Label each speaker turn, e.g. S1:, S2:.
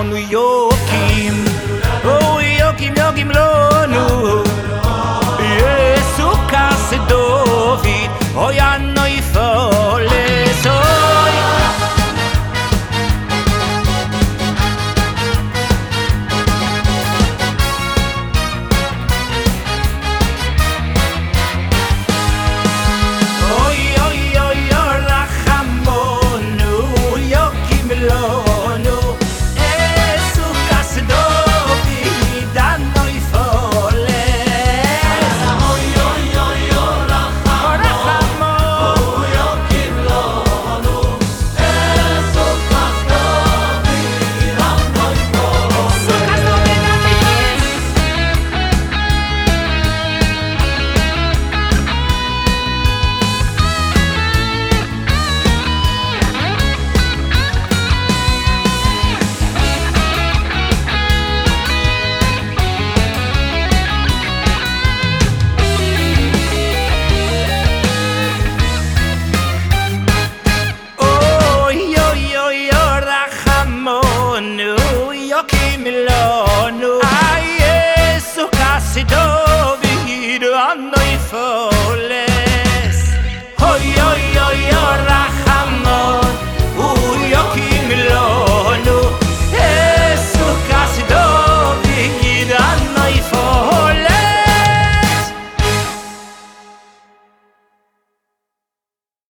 S1: Mono y yo. no, io che mi lono, ah, Gesù, cassi dove io andò.